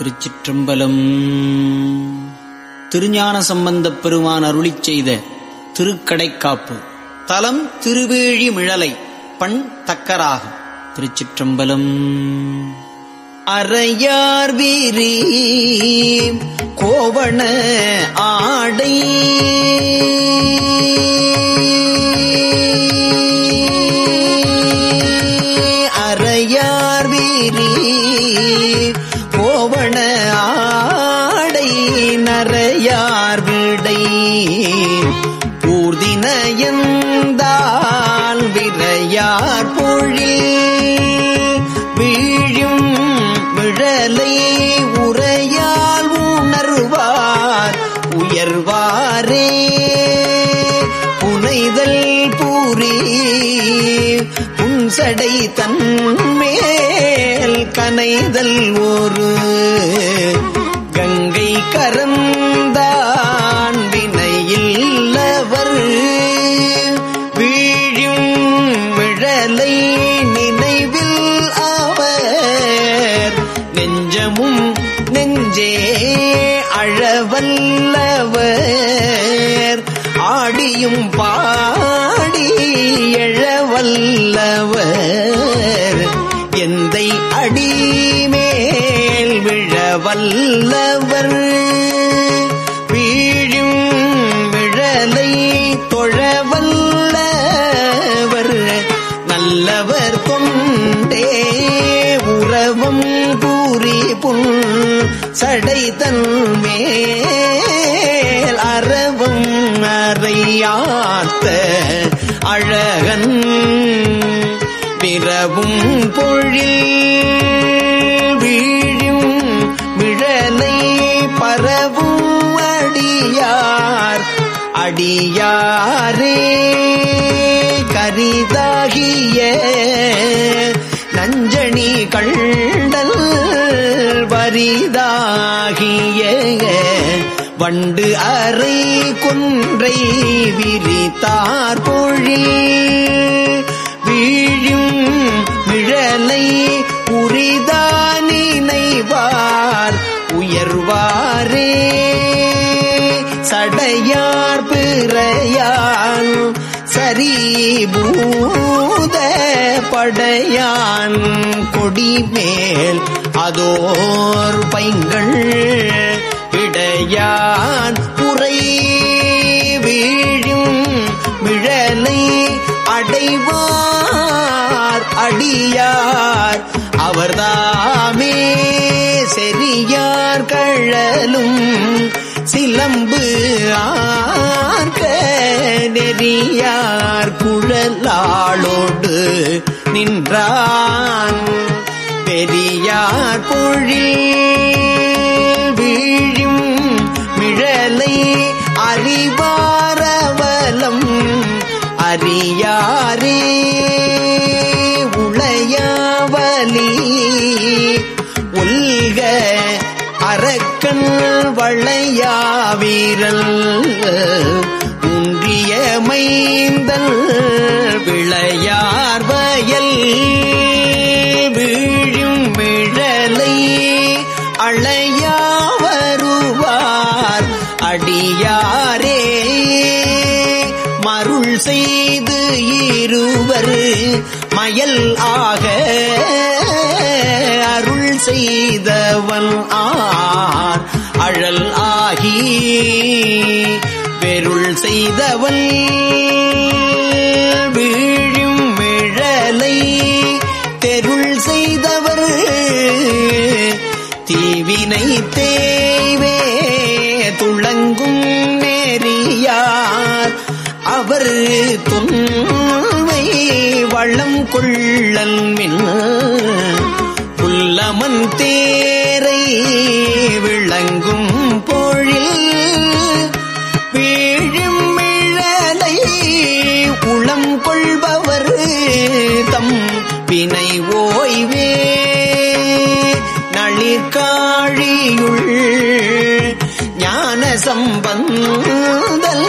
திருச்சிற்றம்பலம். திருஞான சம்பந்தப் பெருமான் அருளிச் செய்த திருக்கடைக்காப்பு. தலம் திருவேழி மிழலை பண் தக்கராகும். திருச்சிற்றம்பலம். அறையார் வீரி கோவண ஆடை. ஊர்தினயந்தால் விரையார் பொழில் வீழும் விழலை உரையால் உணர்வார் உயர்வாரே. புனைதல் பூரி புன்சடை தன்மேல் கனைதல் ஒரு கங்கை கரந்தான் நெஞ்சமும் நெஞ்சே அழவல்லவர். ஆடியும் பாடி எழவல்லவர். எந்தை அடிமேல் விழவல்ல சடை தன்மேல் அறவும் அறையாத்த அழகன் பிறவும் பொழில் வீழும் விழலை பரவும் அடியார். அடியாரே கரிதாகிய நஞ்சணி கண்டல் அரிதாகிய வண்டு அறை குன்றை விரித்தார் பொழில். வீழும் விழலை உரிதானினைவார் உயர்வாரே. சடையார் பிறையான் கரிபூத படையான் கொடிமேல் அதோர் பைங்கள் இடையான் புரை வீழும் விழலை அடைவார் அடியார். அவர்தாமே செரியார் கழலும் சிலம்பு ஆ ஆர்க்க நெறியார் குழலாளோடு நின்றான். பெரியார் பொழில் வீழும் மிழலை அறிவாரவலம் அறியாரே உளையாவலி உல்க அரக்கன் வளையாவீரல். அழையா வருவார் அடியாரே மருள் செய்து இருவர். மயல் ஆக அருள் செய்தவன் ஆர். அழல் ஆகி பெருள் செய்தவன் துளங்கும் நேரியார். அவர் தொன்மை வள்ளம் கொள்ளல் மின். புல்லமன் தேரை விளங்கும் பொழில். வீழும் மிழலை உளம் கொள்பவர் தம் பிணை ஓய்வே சம்பந்தல்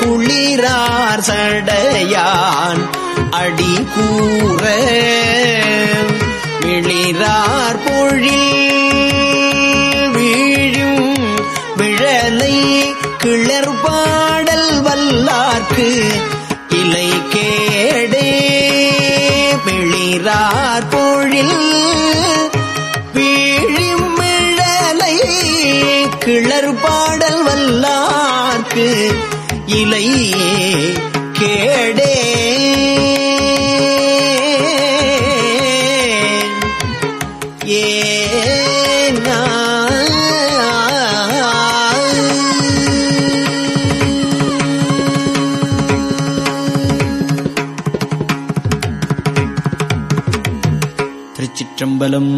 குளிரார் சடையான் அடி கூற மிளிரார் பொழில் பாடல் வல்லார்க்கு இலை கேடே. திருச்சிற்றம்பலம்